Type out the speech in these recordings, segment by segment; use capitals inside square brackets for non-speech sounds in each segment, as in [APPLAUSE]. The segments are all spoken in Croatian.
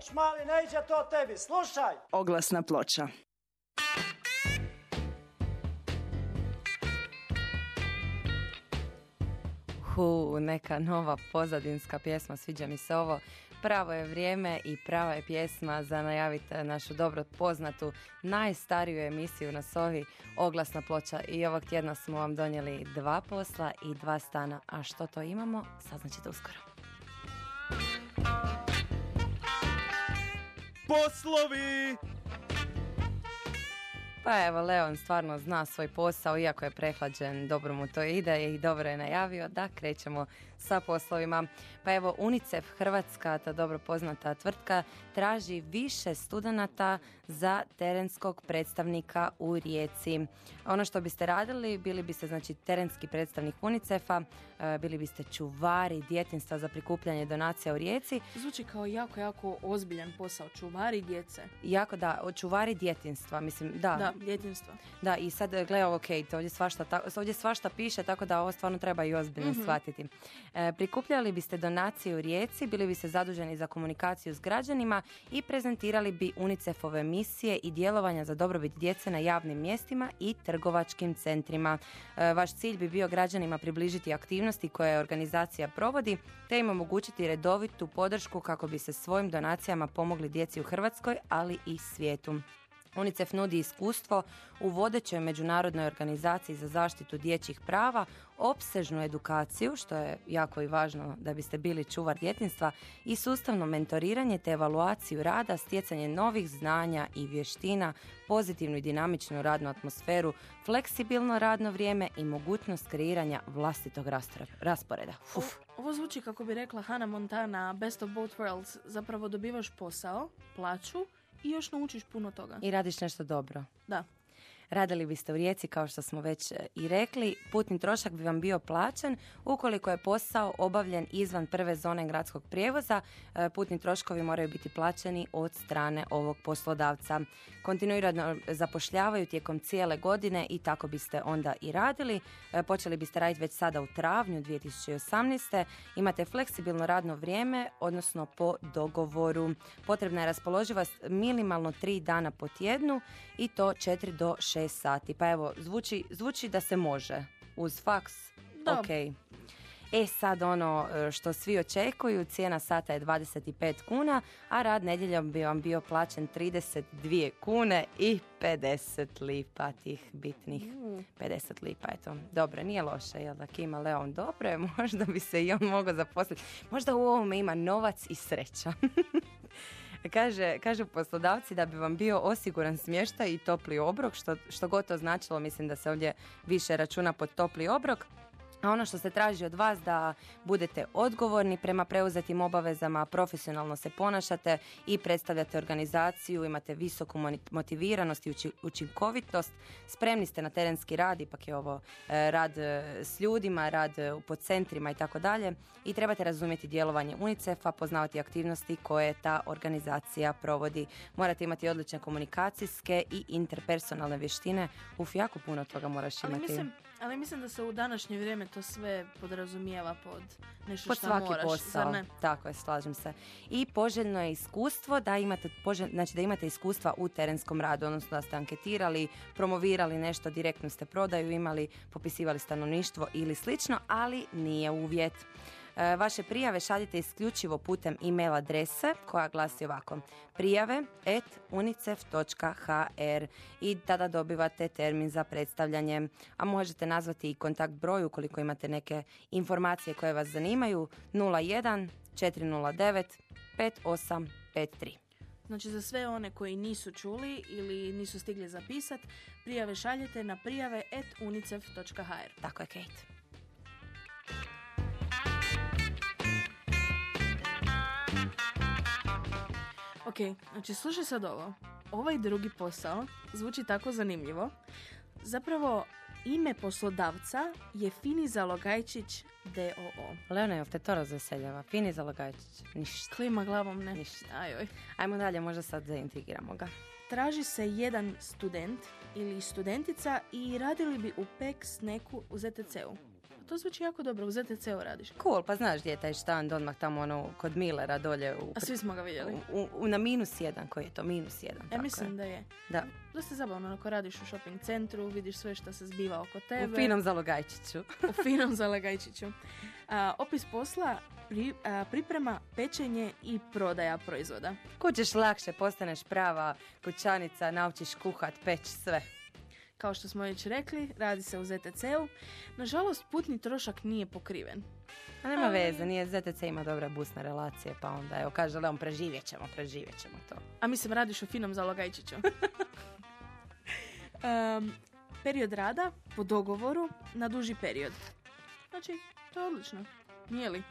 Uć mali, ne iđe to tebi, slušaj! Oglasna ploča. Hu, neka nova pozadinska pjesma, sviđa mi se ovo. Pravo je vrijeme i prava je pjesma za najaviti našu dobro poznatu najstariju emisiju na Sovi Oglasna ploča i ovog tjedna smo vam donijeli dva posla i dva stana. A što to imamo, saznaćete uskoro. Poslovi! Pa evo, Leon stvarno zna svoj posao, iako je prehlađen, dobro mu to ide i dobro je najavio da krećemo sa poslovima. Pa evo, UNICEF Hrvatska, ta dobro poznata tvrtka, traži više studenata za terenskog predstavnika u Rijeci. Ono što biste radili, bili biste znači terenski predstavnik UNICEF-a, e, bili biste čuvari djetinstva za prikupljanje donacija u Rijeci. Zvuči kao jako, jako ozbiljan posao, čuvari djece. Jako da, čuvari djetinstva, mislim, da. Da, djetinstva. Da, i sad gle ovo, ok, to ovdje svašta, ta, ovdje svašta piše, tako da ovo stvarno treba i ozbiljno Mhm. shvatiti. E, prikupljali biste donacije u Rijeci, bili biste zaduženi za komunikaciju s građanima i prezentirali bi UNICEF-ove misije i djelovanja za dobrobit djece na javnim mjestima i trgovačkim centrima. E, vaš cilj bi bio građanima približiti aktivnosti koje organizacija provodi, te im omogućiti redovitu podršku kako bi se svojim donacijama pomogli djeci u Hrvatskoj, ali i svijetu. UNICEF nudi iskustvo u vodećoj međunarodnoj organizaciji za zaštitu dječjih prava, opsežnu edukaciju, što je jako i važno da biste bili čuvar djetinstva, i sustavno mentoriranje te evaluaciju rada, stjecanje novih znanja i vještina, pozitivnu i dinamičnu radnu atmosferu, fleksibilno radno vrijeme i mogućnost kreiranja vlastitog rasporeda. Uf. Ovo zvuči kako bi rekla Hannah Montana, best of both worlds. Zapravo dobivaš posao, plaću i još naučiš puno toga. I radiš nešto dobro. Da. Radili biste u Rijeci, kao što smo već e, i rekli, putni trošak bi vam bio plaćen ukoliko je posao obavljen izvan prve zone gradskog prijevoza. e, Putni troškovi moraju biti plaćeni od strane ovog poslodavca. Kontinuirano zapošljavaju tijekom cijele godine i tako biste onda i radili. E, Počeli biste raditi već sada u travnju 2018. Imate fleksibilno radno vrijeme, odnosno po dogovoru. Potrebna je raspoloživost minimalno tri dana po tjednu i to 4 do 6 sati. Pa evo, zvuči, zvuči da se može. Uz faks, Da. ok. E sad ono e, što svi očekuju, cijena sata je 25 kuna, a rad nedjeljom bi vam bio plaćen 32 kune i 50 lipa tih bitnih 50 lipa, eto. Dobro, nije loše, jel da Kima Leon dobro je, [LAUGHS] možda bi se i on mogao zaposliti. Možda u ovome ima novac i sreća. [LAUGHS] Kaže, kažu poslodavci da bi vam bio osiguran smještaj i topli obrok, što, što god to značilo, mislim da se ovdje više računa pod topli obrok. A ono što se traži od vas da budete odgovorni prema preuzetim obavezama, profesionalno se ponašate i predstavljate organizaciju, imate visoku motiviranost i uči- učinkovitost, spremni ste na terenski rad, ipak je ovo e, rad e, s ljudima, rad e, po centrima i tako dalje i trebate razumjeti djelovanje UNICEF-a, poznavati aktivnosti koje ta organizacija provodi. Morate imati odlične komunikacijske i interpersonalne vještine. Uf, jako puno toga moraš Ali imati. mislim, ali mislim da se u današnje vrijeme to sve podrazumijeva pod nešto pod što svaki moraš. posao. Zar ne? Tako je, slažem se. I poželjno je iskustvo da imate, poželj- znači da imate iskustva u terenskom radu, odnosno da ste anketirali, promovirali nešto, direktno ste prodaju imali, popisivali stanovništvo ili slično, ali nije uvjet. E, Vaše prijave šaljite isključivo putem e-mail adrese koja glasi ovako prijave at unicef.hr i tada dobivate termin za predstavljanje, a možete nazvati i kontakt broj ukoliko imate neke informacije koje vas zanimaju 01 409 5853. Znači za sve one koji nisu čuli ili nisu stigli zapisat, prijave šaljete na prijave at unicef.hr. Tako je, Kate. Znači slušaj sad ovo. Ovaj drugi posao zvuči tako zanimljivo. Zapravo, ime poslodavca je Fini Zalogajčić DOO. Leona, jel te to razveseljava? Fini Zalogajčić. Ništa. Klima glavom ne. Ništa. Ajoj. Ajmo dalje, možda sad zaintrigiramo ga. Traži se jedan student ili studentica i radili bi u PEK neku u ZTC-u. To zvuči jako dobro, u ZTC-u radiš. Cool, pa znaš gdje je taj štand odmah tamo ono kod Millera dolje u, A svi smo ga vidjeli. u, u- na minus jedan, koji je to minus jedan. Ja mislim je. da je. Da, Dosta zabavno ako radiš u shopping centru, vidiš sve što se zbiva oko tebe. u finom zalogajčiću. [LAUGHS] u finom zalagajčiću. [LAUGHS] A, opis posla, pri- a, priprema, pečenje i prodaja proizvoda. Kućeš lakše, postaneš prava kućanica, naučiš kuhat, peć, sve. Kao što smo već rekli, radi se u ZTC-u. Nažalost, putni trošak nije pokriven. A nema Ali- veze, nije ZTC ima dobre busne relacije, pa onda evo kaže Leon preživjet ćemo, preživjet ćemo to. A mislim, radiš u finom zalogajčiću. [LAUGHS] Em, period rada po dogovoru na duži period. Znači, to je odlično. Nije li?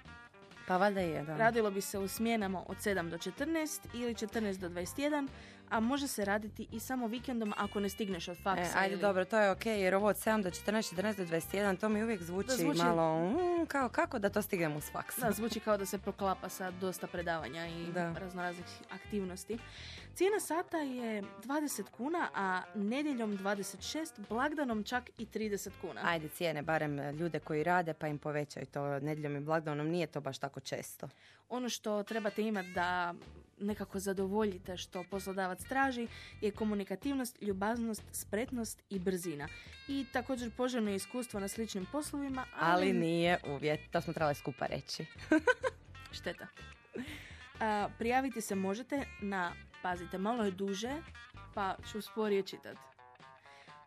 Pa valjda je, da. Radilo bi se u smjenama od 7 do 14 ili 14 do 21, a može se raditi i samo vikendom ako ne stigneš od faksa. E, ajde, ili- dobro, to je ok, jer ovo od 7 do 14, 14 do 21, to mi uvijek zvuči, zvuči- malo, mm, kao, kako da to stignem uz faks? Da, zvuči kao da se proklapa sa dosta predavanja i Da. raznoraznih aktivnosti. Cijena sata je 20 kuna, a nedjeljom 26, blagdanom čak i 30 kuna. Ajde, cijene barem ljude koji rade, pa im povećaju to nedjeljom i blagdanom, nije to baš tako često. Ono što trebate imati da nekako zadovoljite što poslodavac traži je komunikativnost, ljubaznost, spretnost i brzina. I također poželjno je iskustvo na sličnim poslovima, ali, Ali nije uvjet, to smo trebali skupa reći. [LAUGHS] šteta. A, prijaviti se možete na, pazite, malo je duže, pa ću sporije čitati.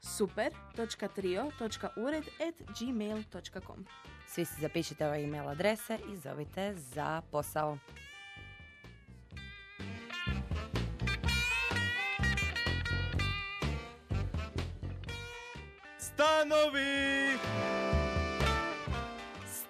super.trio.ured at gmail.com Svi si zapišite ove email adrese i zovite za posao. Stanovi!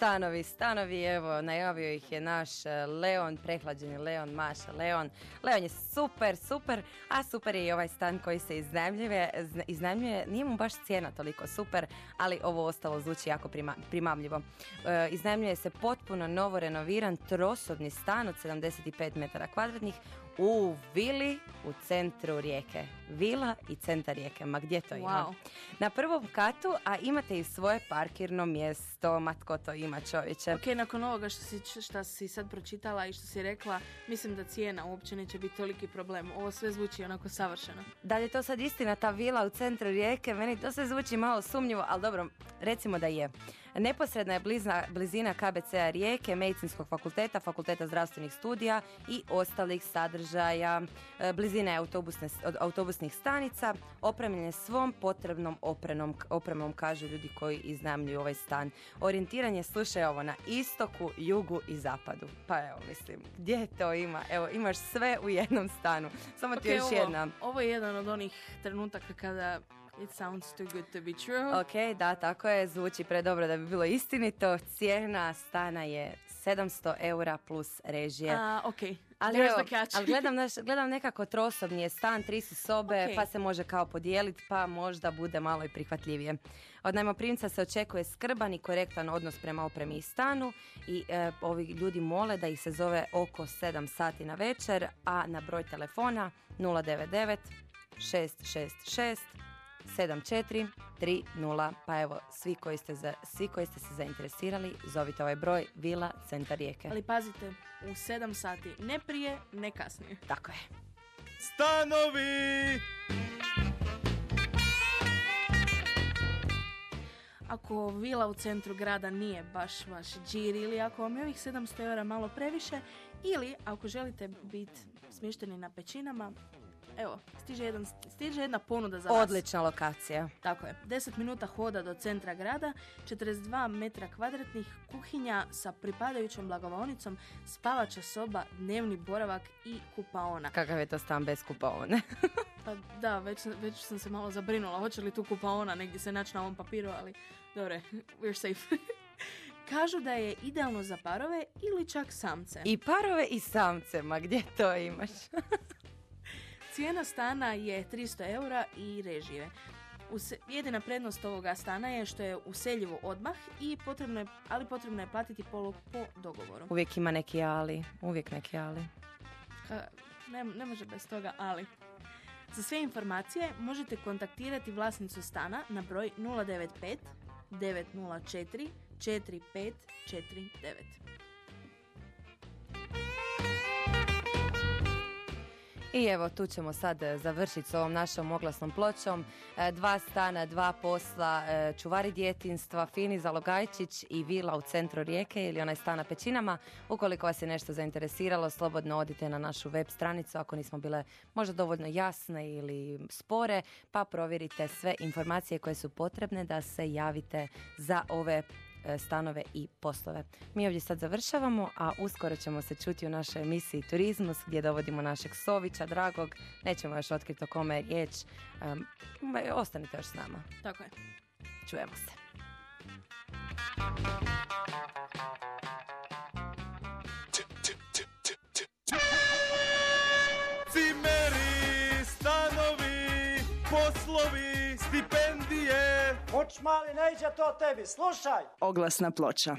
Stanovi, stanovi, evo, najavio ih je naš e, Leon, prehlađeni Leon, Maša Leon. Leon je super, super, a super je i ovaj stan koji se iznajmljuje. Zna- iznajmljuje, nije mu baš cijena toliko super, ali ovo ostalo zvuči jako prima- primamljivo. E, iznajmljuje se potpuno novo renoviran trosobni stan od 75 metara kvadratnih u vili u centru rijeke. Vila i centar rijeke, ma gdje to ima? Na prvom katu, a imate i svoje parkirno mjesto. Ma tko to ima čovječe? Ok, nakon ovoga što si, što si sad pročitala i što si rekla, mislim da cijena uopće neće biti toliki problem. Ovo sve zvuči onako savršeno. Da li je to sad istina ta vila u centru rijeke? Meni to sve zvuči malo sumnjivo, ali dobro, recimo da je. Neposredna je blizna, blizina KBC-a Rijeke, Medicinskog fakulteta, Fakulteta zdravstvenih studija i ostalih sadržaja. E, Blizina je autobusne, od autobusnih stanica, opremljen je svom potrebnom opremom, opremom, kažu ljudi koji iznajmljuju ovaj stan. Orijentiran je, slušaj ovo, na istoku, jugu i zapadu. Pa evo, mislim, gdje to ima? Evo, imaš sve u jednom stanu. Samo ti Ok, još ovo, jedna. ovo je jedan od onih trenutaka kada it sounds too good to be true. Ok, da, tako je, zvuči predobro da bi bilo istinito. Cijena stana je 700 eura plus režije. A, ok, ali, evo, ali gledam, naš, gledam nekako trosobni je stan, tri su sobe, Ok. pa se može kao podijeliti, pa možda bude malo i prihvatljivije. Od najmoprimca se očekuje skrban i korektan odnos prema opremi i stanu i e, ovi ljudi mole da ih se zove oko 7 sati na večer, a na broj telefona 099 666 7430. Pa evo, svi koji, ste za, svi koji ste se zainteresirali, zovite ovaj broj Vila Centar Rijeke. Ali pazite, u 7 sati, ne prije, ne kasnije. Tako je. Stanovi! Ako vila u centru grada nije baš vaš džir ili ako vam je ovih 700 eura malo previše ili ako želite biti smješteni na pećinama, evo, stiže, jedan, stiže jedna ponuda za vas. Odlična lokacija. Tako je. 10 minuta hoda do centra grada, 42 metra kvadratnih, kuhinja sa pripadajućom blagovaonicom, spavača soba, dnevni boravak i kupaona. Kakav je to stan bez kupaone? [LAUGHS] Pa da, već, već sam se malo zabrinula. Hoće li tu kupaona negdje se naći na ovom papiru, ali dobro, we're safe. [LAUGHS] Kažu da je idealno za parove ili čak samce. I parove i samce, ma gdje to imaš? [LAUGHS] Cijena stana je 300 eura i režije. Use- jedina prednost ovoga stana je što je useljivo odmah, i potrebno je, ali potrebno je platiti polog po dogovoru. Uvijek ima neki ali, uvijek neki ali. Ka- ne, ne može bez toga, ali. Za sve informacije možete kontaktirati vlasnicu stana na broj 095 904 4549. I evo, tu ćemo sad e, završiti s ovom našom oglasnom pločom. E, Dva stana, dva posla, e, čuvari djetinstva, Fini Zalogajčić i vila u centru Rijeke ili onaj stan na pećinama. Ukoliko vas je nešto zainteresiralo, slobodno odite na našu web stranicu ako nismo bile možda dovoljno jasne ili spore, pa provjerite sve informacije koje su potrebne da se javite za ove stanove i poslove. Mi ovdje sad završavamo, a uskoro ćemo se čuti u našoj emisiji Turizmus gdje dovodimo našeg Sovića, dragog. Nećemo još otkriti o kome je riječ. Em, ostanite još s nama. Tako je. Čujemo se. Mali, ne iđe to tebi, slušaj! Oglasna ploča.